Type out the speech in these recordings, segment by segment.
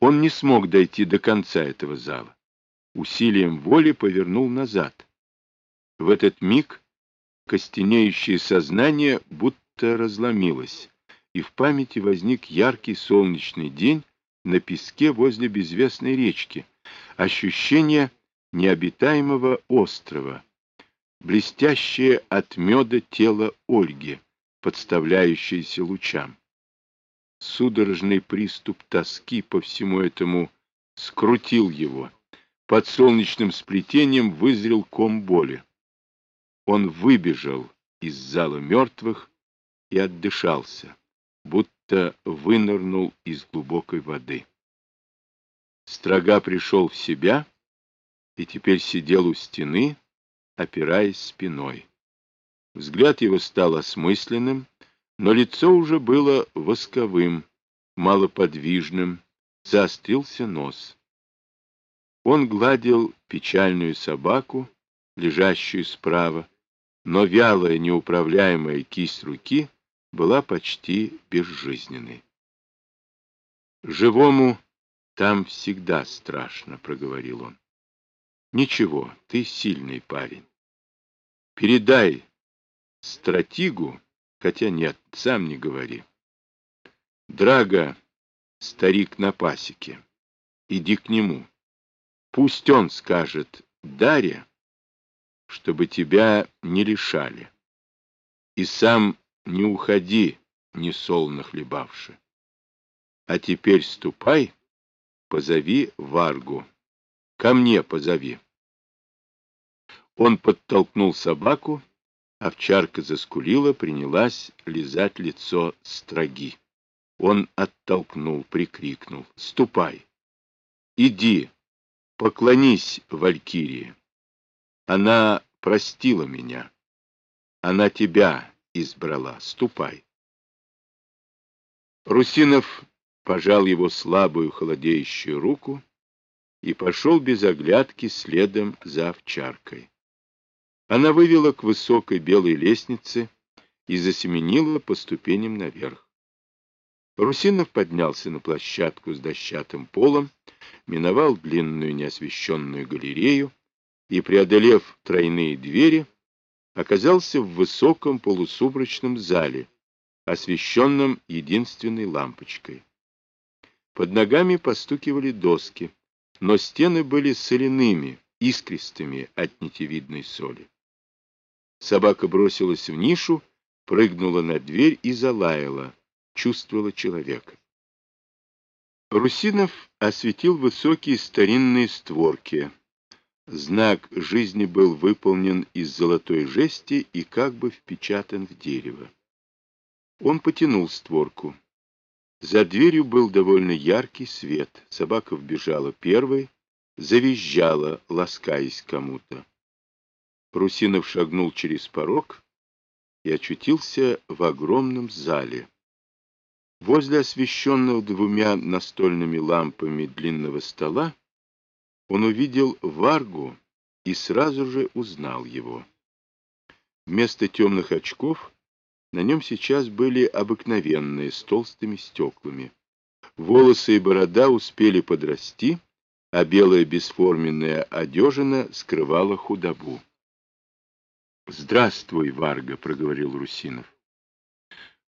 Он не смог дойти до конца этого зала. Усилием воли повернул назад. В этот миг костенеющее сознание будто разломилось, и в памяти возник яркий солнечный день на песке возле безвестной речки, ощущение необитаемого острова, блестящее от меда тело Ольги, подставляющееся лучам. Судорожный приступ тоски по всему этому скрутил его. Под солнечным сплетением вызрел ком боли. Он выбежал из зала мертвых и отдышался, будто вынырнул из глубокой воды. Строга пришел в себя и теперь сидел у стены, опираясь спиной. Взгляд его стал осмысленным, но лицо уже было восковым, малоподвижным, заострился нос. Он гладил печальную собаку, лежащую справа, но вялая, неуправляемая кисть руки была почти безжизненной. «Живому там всегда страшно», — проговорил он. «Ничего, ты сильный парень. Передай стратигу, хотя нет, сам не говори. Драго, старик на пасеке, иди к нему. Пусть он скажет Дарья, чтобы тебя не лишали. И сам не уходи, не сол нахлебавши. А теперь ступай, позови Варгу. Ко мне позови. Он подтолкнул собаку, овчарка заскулила, принялась лизать лицо строги. Он оттолкнул, прикрикнул. «Ступай! Иди! Поклонись Валькирии!» Она простила меня. Она тебя избрала. Ступай. Русинов пожал его слабую холодеющую руку и пошел без оглядки следом за овчаркой. Она вывела к высокой белой лестнице и засеменила по ступеням наверх. Русинов поднялся на площадку с дощатым полом, миновал длинную неосвещенную галерею, и, преодолев тройные двери, оказался в высоком полусумрачном зале, освещенном единственной лампочкой. Под ногами постукивали доски, но стены были соляными, искристыми от нитевидной соли. Собака бросилась в нишу, прыгнула на дверь и залаяла, чувствовала человека. Русинов осветил высокие старинные створки, Знак жизни был выполнен из золотой жести и как бы впечатан в дерево. Он потянул створку. За дверью был довольно яркий свет. Собака вбежала первой, завизжала, ласкаясь кому-то. Русинов шагнул через порог и очутился в огромном зале. Возле освещенного двумя настольными лампами длинного стола он увидел Варгу и сразу же узнал его. Вместо темных очков на нем сейчас были обыкновенные, с толстыми стеклами. Волосы и борода успели подрасти, а белая бесформенная одежина скрывала худобу. «Здравствуй, Варга», — проговорил Русинов.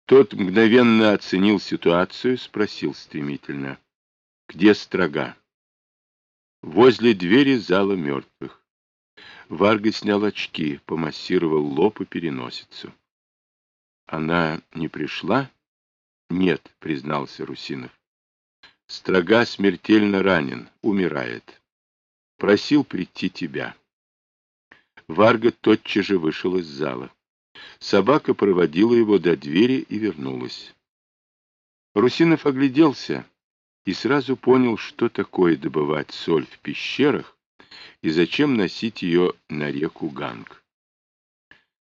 Тот мгновенно оценил ситуацию, спросил стремительно. «Где строга?» возле двери зала мертвых. Варга снял очки, помассировал лоб и переносицу. Она не пришла? Нет, признался Русинов. Строга смертельно ранен, умирает. Просил прийти тебя. Варга тотчас же вышел из зала. Собака проводила его до двери и вернулась. Русинов огляделся и сразу понял, что такое добывать соль в пещерах и зачем носить ее на реку Ганг.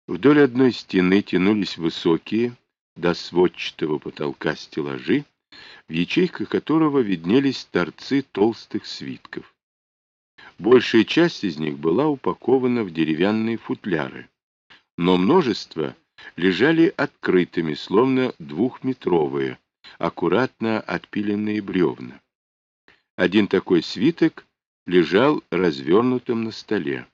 Вдоль одной стены тянулись высокие, до сводчатого потолка стеллажи, в ячейках которого виднелись торцы толстых свитков. Большая часть из них была упакована в деревянные футляры, но множество лежали открытыми, словно двухметровые, аккуратно отпиленные бревна. Один такой свиток лежал развернутым на столе.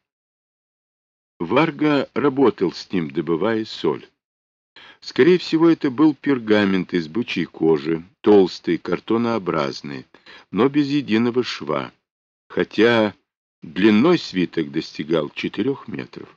Варга работал с ним, добывая соль. Скорее всего, это был пергамент из бычьей кожи, толстый, картонообразный, но без единого шва, хотя длиной свиток достигал четырех метров.